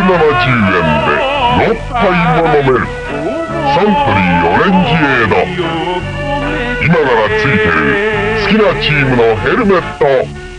170円で6杯も飲める。サントリーオレンジ今ならついてる好きなチームのヘルメット。